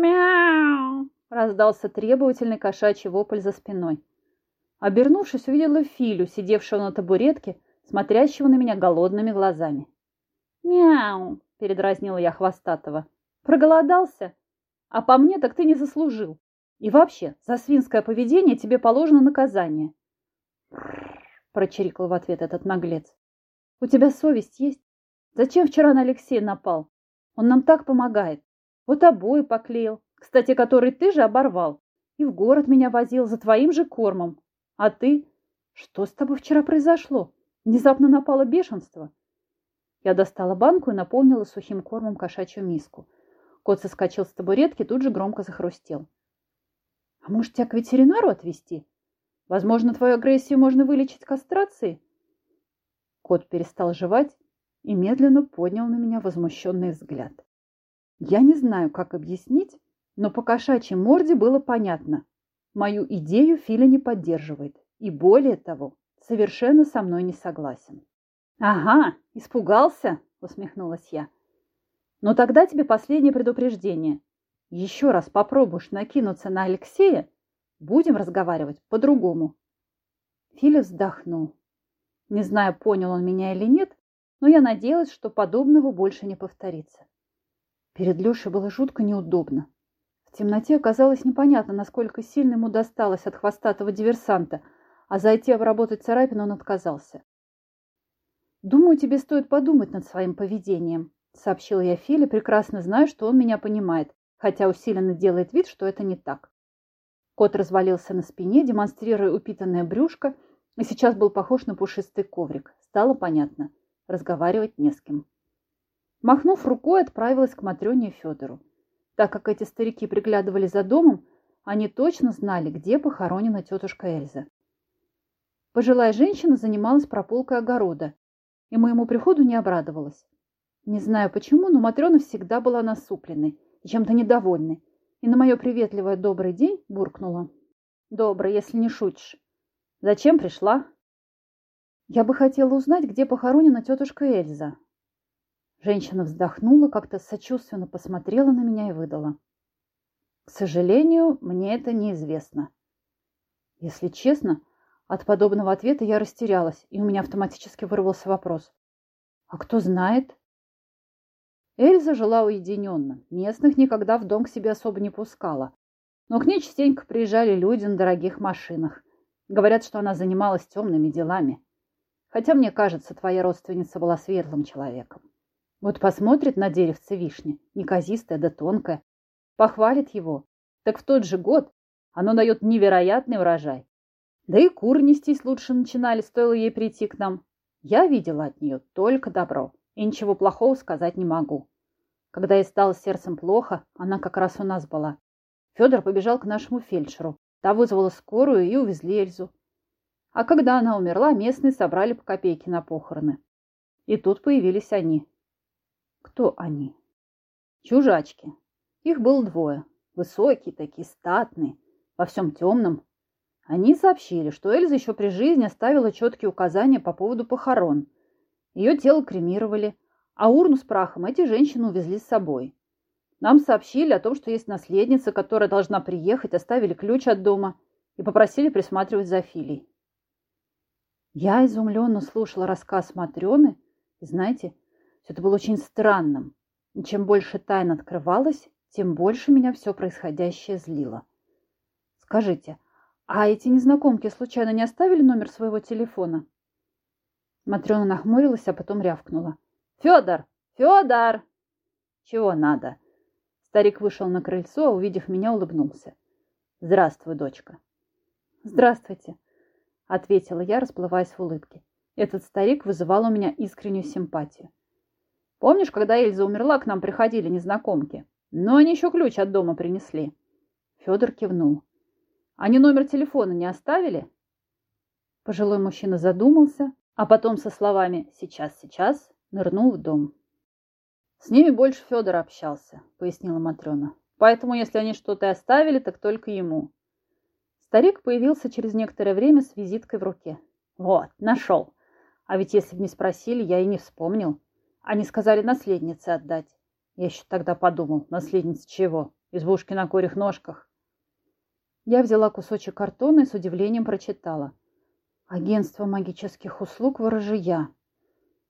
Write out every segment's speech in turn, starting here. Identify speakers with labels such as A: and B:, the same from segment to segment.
A: «Мяу!» – раздался требовательный кошачий вопль за спиной. Обернувшись, увидела Филю, сидевшего на табуретке, смотрящего на меня голодными глазами. «Мяу!» – передразнила я Хвостатого. «Проголодался? А по мне так ты не заслужил. И вообще, за свинское поведение тебе положено наказание». прочирикал в ответ этот наглец. «У тебя совесть есть? Зачем вчера на Алексея напал? Он нам так помогает. Вот обои поклеил, кстати, который ты же оборвал. И в город меня возил за твоим же кормом. А ты? Что с тобой вчера произошло? Внезапно напало бешенство. Я достала банку и наполнила сухим кормом кошачью миску. Кот соскочил с табуретки, тут же громко захрустел. А может, тебя к ветеринару отвезти? Возможно, твою агрессию можно вылечить кастрацией? Кот перестал жевать и медленно поднял на меня возмущенный взгляд. Я не знаю, как объяснить, но по кошачьей морде было понятно. Мою идею Филя не поддерживает и, более того, совершенно со мной не согласен. «Ага, испугался?» – усмехнулась я. «Но тогда тебе последнее предупреждение. Еще раз попробуешь накинуться на Алексея, будем разговаривать по-другому». Филя вздохнул. Не знаю, понял он меня или нет, но я надеялась, что подобного больше не повторится. Перед Лешей было жутко неудобно. В темноте оказалось непонятно, насколько сильно ему досталось от хвостатого диверсанта, а зайти обработать царапину он отказался. «Думаю, тебе стоит подумать над своим поведением», — сообщила я Филе, прекрасно зная, что он меня понимает, хотя усиленно делает вид, что это не так. Кот развалился на спине, демонстрируя упитанное брюшко, и сейчас был похож на пушистый коврик. Стало понятно. Разговаривать не с кем. Махнув рукой, отправилась к Матрёне и Федору. Так как эти старики приглядывали за домом, они точно знали, где похоронена тетушка Эльза. Пожилая женщина занималась прополкой огорода, и моему приходу не обрадовалась. Не знаю почему, но Матрена всегда была насупленной чем-то недовольной, и на мое приветливое «добрый день» буркнула. «Добрый, если не шутишь. Зачем пришла?» «Я бы хотела узнать, где похоронена тетушка Эльза», Женщина вздохнула, как-то сочувственно посмотрела на меня и выдала. К сожалению, мне это неизвестно. Если честно, от подобного ответа я растерялась, и у меня автоматически вырвался вопрос. А кто знает? Эльза жила уединенно, местных никогда в дом к себе особо не пускала. Но к ней частенько приезжали люди на дорогих машинах. Говорят, что она занималась темными делами. Хотя, мне кажется, твоя родственница была светлым человеком. Вот посмотрит на деревце вишни, неказистое да тонкое, похвалит его, так в тот же год оно дает невероятный урожай. Да и кур нестись лучше начинали, стоило ей прийти к нам. Я видела от нее только добро, и ничего плохого сказать не могу. Когда ей стало сердцем плохо, она как раз у нас была. Федор побежал к нашему фельдшеру. Та вызвала скорую и увезли Эльзу. А когда она умерла, местные собрали по копейке на похороны. И тут появились они, кто они? Чужачки. Их было двое. Высокие такие, статные, во всем темном. Они сообщили, что Эльза еще при жизни оставила четкие указания по поводу похорон. Ее тело кремировали, а урну с прахом эти женщины увезли с собой. Нам сообщили о том, что есть наследница, которая должна приехать, оставили ключ от дома и попросили присматривать за Филей. Я изумленно слушала рассказ Матрены, и, знаете, это было очень странным. И чем больше тайн открывалось, тем больше меня все происходящее злило. Скажите, а эти незнакомки случайно не оставили номер своего телефона? Матрена нахмурилась, а потом рявкнула. «Федор! Федор!» «Чего надо?» Старик вышел на крыльцо, а, увидев меня, улыбнулся. «Здравствуй, дочка». «Здравствуйте», — ответила я, расплываясь в улыбке. Этот старик вызывал у меня искреннюю симпатию. Помнишь, когда Эльза умерла, к нам приходили незнакомки? Но они еще ключ от дома принесли. Федор кивнул. Они номер телефона не оставили? Пожилой мужчина задумался, а потом со словами «сейчас, сейчас» нырнул в дом. С ними больше Федор общался, пояснила Матрена. Поэтому, если они что-то оставили, так только ему. Старик появился через некоторое время с визиткой в руке. Вот, нашел. А ведь если бы не спросили, я и не вспомнил. Они сказали наследнице отдать. Я еще тогда подумал, наследница чего? Избушки на курьих ножках. Я взяла кусочек картона и с удивлением прочитала. Агентство магических услуг ворожия.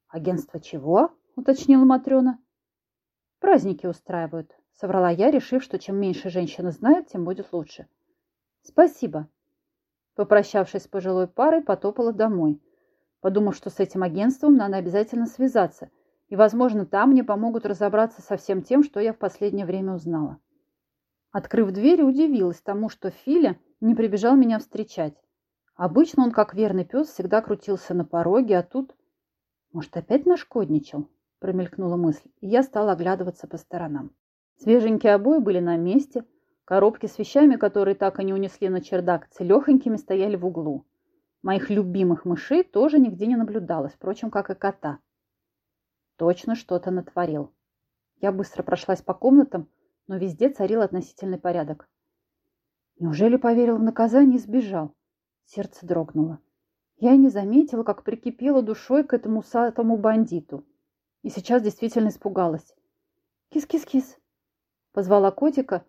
A: Агентство чего? Уточнила Матрена. Праздники устраивают, соврала я, решив, что чем меньше женщина знает, тем будет лучше. Спасибо. Попрощавшись с пожилой парой, потопала домой, подумав, что с этим агентством надо обязательно связаться, и, возможно, там мне помогут разобраться со всем тем, что я в последнее время узнала. Открыв дверь, удивилась тому, что Филя не прибежал меня встречать. Обычно он, как верный пес, всегда крутился на пороге, а тут... Может, опять нашкодничал? Промелькнула мысль, и я стала оглядываться по сторонам. Свеженькие обои были на месте, коробки с вещами, которые так и не унесли на чердак, целехонькими стояли в углу. Моих любимых мышей тоже нигде не наблюдалось, впрочем, как и кота. Точно что-то натворил. Я быстро прошлась по комнатам, но везде царил относительный порядок. Неужели поверил в наказание и сбежал? Сердце дрогнуло. Я и не заметила, как прикипела душой к этому усатому бандиту. И сейчас действительно испугалась. «Кис-кис-кис!» Позвала котика,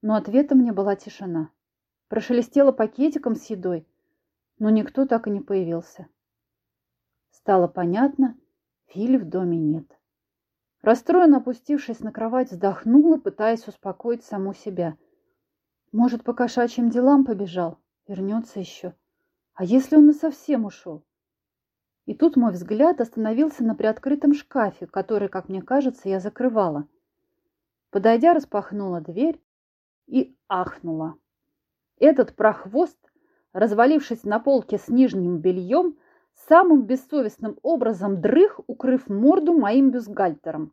A: но ответом мне была тишина. Прошелестела пакетиком с едой, но никто так и не появился. Стало понятно, Фили в доме нет. Расстроенно опустившись на кровать, вздохнула, пытаясь успокоить саму себя. Может, по кошачьим делам побежал, вернется еще. А если он и совсем ушел? И тут мой взгляд остановился на приоткрытом шкафе, который, как мне кажется, я закрывала. Подойдя, распахнула дверь и ахнула. Этот прохвост, развалившись на полке с нижним бельем, самым бессовестным образом дрых, укрыв морду моим бюстгальтером.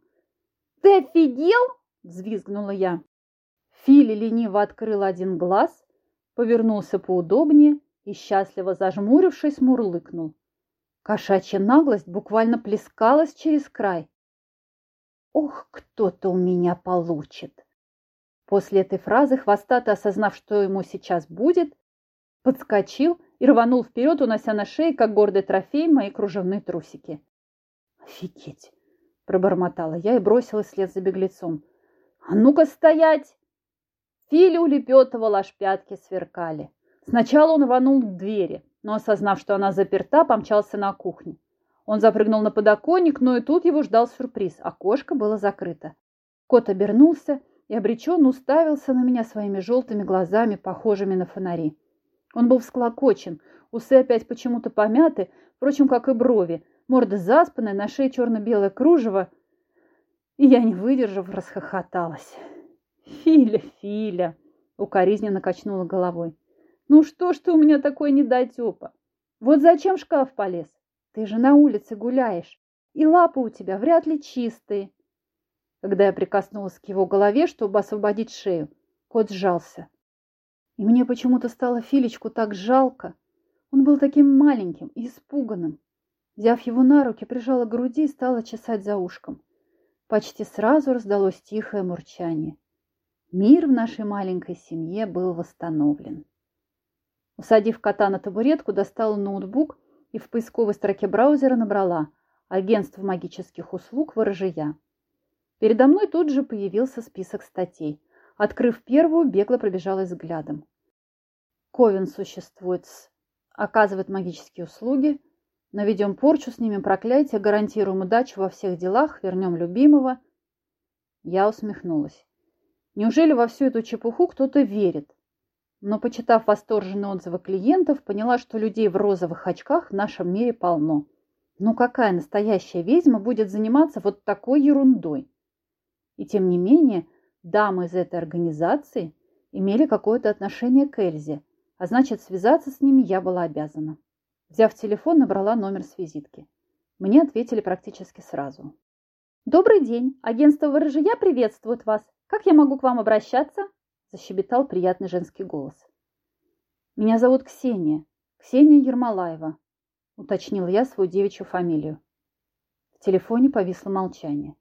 A: «Ты офигел?» – взвизгнула я. Фили лениво открыл один глаз, повернулся поудобнее и, счастливо зажмурившись, мурлыкнул. Кошачья наглость буквально плескалась через край. «Ох, кто-то у меня получит!» После этой фразы хвостатый, осознав, что ему сейчас будет, подскочил и рванул вперед, унося на шее, как гордый трофей, мои кружевные трусики. «Офигеть!» – пробормотала я и бросилась вслед за беглецом. «А ну-ка стоять!» Филя улепетывал, аж пятки сверкали. Сначала он рванул к двери, но, осознав, что она заперта, помчался на кухню. Он запрыгнул на подоконник, но и тут его ждал сюрприз. Окошко было закрыто. Кот обернулся и обреченно уставился на меня своими желтыми глазами, похожими на фонари. Он был всклокочен, усы опять почему-то помяты, впрочем, как и брови, морда заспанная, на шее черно-белое кружево. И я, не выдержав, расхохоталась. «Филя, Филя!» — укоризненно качнула головой. «Ну что ж ты у меня такой недотепа? Вот зачем шкаф полез? Ты же на улице гуляешь, и лапы у тебя вряд ли чистые». Когда я прикоснулась к его голове, чтобы освободить шею, кот сжался. И мне почему-то стало Филечку так жалко. Он был таким маленьким и испуганным. Взяв его на руки, прижала к груди и стала чесать за ушком. Почти сразу раздалось тихое мурчание. Мир в нашей маленькой семье был восстановлен. Усадив кота на табуретку, достала ноутбук и в поисковой строке браузера набрала «Агентство магических услуг Ворожия». Передо мной тут же появился список статей – Открыв первую, бегло пробежалась взглядом. Ковен существует, оказывает магические услуги. Наведем порчу, снимем проклятие, гарантируем удачу во всех делах, вернем любимого. Я усмехнулась. Неужели во всю эту чепуху кто-то верит? Но, почитав восторженные отзывы клиентов, поняла, что людей в розовых очках в нашем мире полно. Ну какая настоящая ведьма будет заниматься вот такой ерундой? И тем не менее, дамы из этой организации имели какое-то отношение к Эльзе, а значит, связаться с ними я была обязана. Взяв телефон, набрала номер с визитки. Мне ответили практически сразу. «Добрый день! Агентство ворожия приветствует вас! Как я могу к вам обращаться?» защебетал приятный женский голос. «Меня зовут Ксения, Ксения Ермолаева», уточнил я свою девичью фамилию. В телефоне повисло молчание.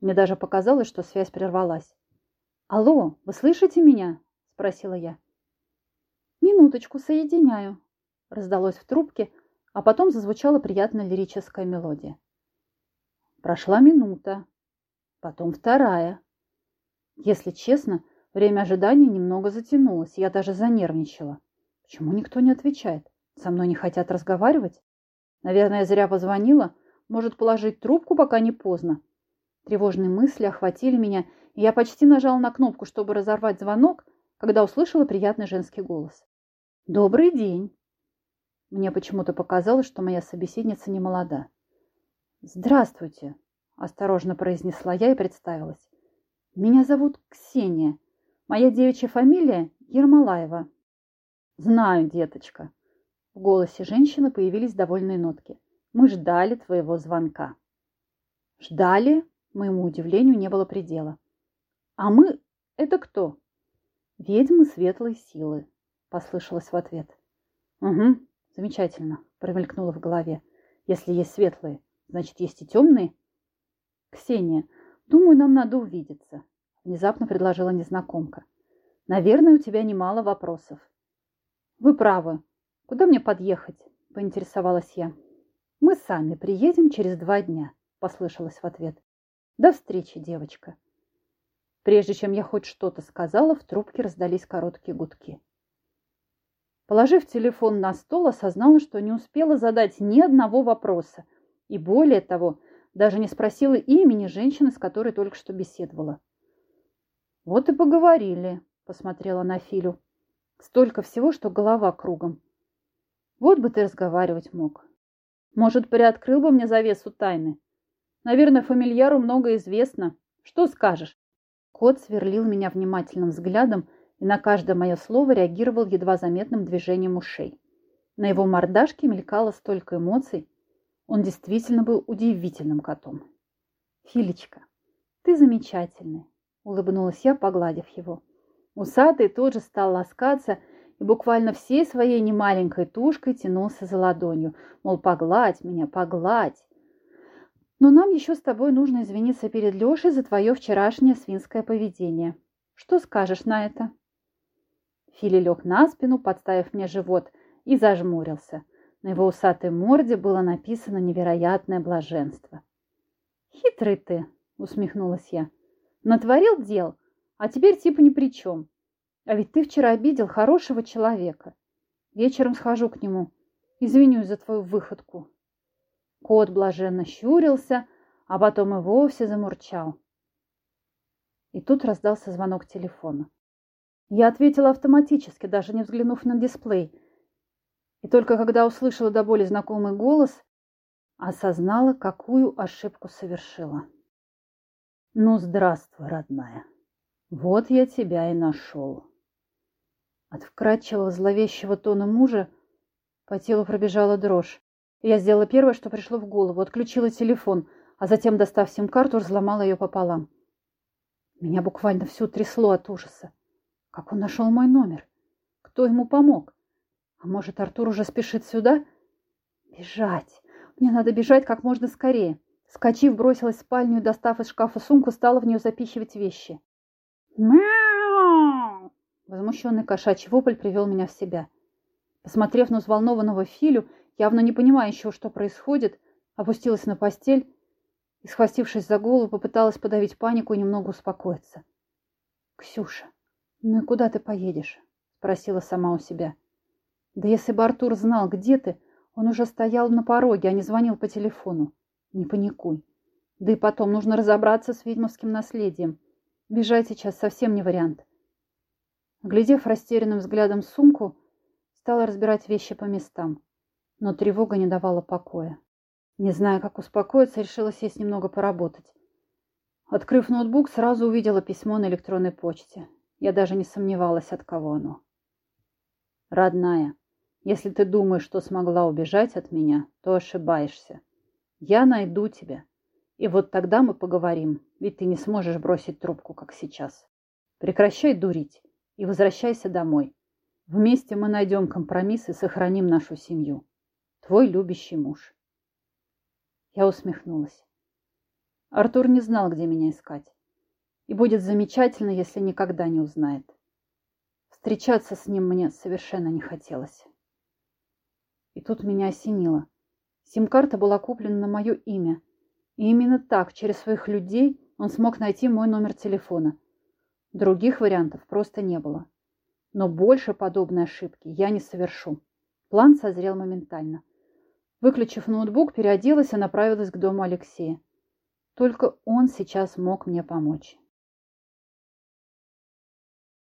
A: Мне даже показалось, что связь прервалась. «Алло, вы слышите меня?» – спросила я. «Минуточку, соединяю», – раздалось в трубке, а потом зазвучала приятная лирическая мелодия. Прошла минута, потом вторая. Если честно, Время ожидания немного затянулось, я даже занервничала. Почему никто не отвечает? Со мной не хотят разговаривать? Наверное, зря позвонила. Может, положить трубку, пока не поздно. Тревожные мысли охватили меня, и я почти нажала на кнопку, чтобы разорвать звонок, когда услышала приятный женский голос. «Добрый день!» Мне почему-то показалось, что моя собеседница не молода. «Здравствуйте!» – осторожно произнесла я и представилась. «Меня зовут Ксения. Моя девичья фамилия Ермолаева». «Знаю, деточка». В голосе женщины появились довольные нотки. «Мы ждали твоего звонка». «Ждали?» Моему удивлению не было предела. «А мы – это кто?» «Ведьмы светлой силы», – послышалось в ответ. «Угу, замечательно», – промелькнуло в голове. «Если есть светлые, значит, есть и темные?» «Ксения, думаю, нам надо увидеться», – внезапно предложила незнакомка. «Наверное, у тебя немало вопросов». «Вы правы. Куда мне подъехать?» – поинтересовалась я. «Мы сами приедем через два дня», – послышалось в ответ. До встречи, девочка. Прежде чем я хоть что-то сказала, в трубке раздались короткие гудки. Положив телефон на стол, осознала, что не успела задать ни одного вопроса. И более того, даже не спросила имени женщины, с которой только что беседовала. «Вот и поговорили», — посмотрела на Филю. «Столько всего, что голова кругом. Вот бы ты разговаривать мог. Может, приоткрыл бы мне завесу тайны?» Наверное, фамильяру много известно. Что скажешь?» Кот сверлил меня внимательным взглядом и на каждое мое слово реагировал едва заметным движением ушей. На его мордашке мелькало столько эмоций. Он действительно был удивительным котом. «Филечка, ты замечательный», — улыбнулась я, погладив его. Усатый тоже стал ласкаться и буквально всей своей немаленькой тушкой тянулся за ладонью, мол, погладь меня, погладь. Но нам еще с тобой нужно извиниться перед Лешей за твое вчерашнее свинское поведение. Что скажешь на это?» Фили лег на спину, подставив мне живот, и зажмурился. На его усатой морде было написано невероятное блаженство. «Хитрый ты!» — усмехнулась я. «Натворил дел, а теперь типа ни при чем. А ведь ты вчера обидел хорошего человека. Вечером схожу к нему, извинюсь за твою выходку». Кот блаженно щурился, а потом и вовсе замурчал. И тут раздался звонок телефона. Я ответила автоматически, даже не взглянув на дисплей. И только когда услышала до боли знакомый голос, осознала, какую ошибку совершила. «Ну, здравствуй, родная. Вот я тебя и нашел». От вкрадчивого зловещего тона мужа по телу пробежала дрожь. Я сделала первое, что пришло в голову, отключила телефон, а затем, достав сим-карту, разломала ее пополам. Меня буквально всю трясло от ужаса. Как он нашел мой номер? Кто ему помог? А может, Артур уже спешит сюда? Бежать! Мне надо бежать как можно скорее. Скочив, бросилась в спальню и, достав из шкафа сумку, стала в нее запихивать вещи. «Мяу!» Возмущенный кошачий вопль привел меня в себя. Посмотрев на взволнованного Филю, явно не понимающего, что происходит, опустилась на постель и, схватившись за голову, попыталась подавить панику и немного успокоиться. «Ксюша, ну и куда ты поедешь?» — спросила сама у себя. «Да если бы Артур знал, где ты, он уже стоял на пороге, а не звонил по телефону. Не паникуй. Да и потом нужно разобраться с ведьмовским наследием. Бежать сейчас совсем не вариант». Глядев растерянным взглядом сумку, стала разбирать вещи по местам но тревога не давала покоя. Не зная, как успокоиться, решила сесть немного поработать. Открыв ноутбук, сразу увидела письмо на электронной почте. Я даже не сомневалась, от кого оно. «Родная, если ты думаешь, что смогла убежать от меня, то ошибаешься. Я найду тебя. И вот тогда мы поговорим, ведь ты не сможешь бросить трубку, как сейчас. Прекращай дурить и возвращайся домой. Вместе мы найдем компромисс и сохраним нашу семью. Твой любящий муж. Я усмехнулась. Артур не знал, где меня искать. И будет замечательно, если никогда не узнает. Встречаться с ним мне совершенно не хотелось. И тут меня осенило. Сим-карта была куплена на мое имя. И именно так, через своих людей, он смог найти мой номер телефона. Других вариантов просто не было. Но больше подобной ошибки я не совершу. План созрел моментально. Выключив ноутбук, переоделась и направилась к дому Алексея. Только он сейчас мог мне помочь.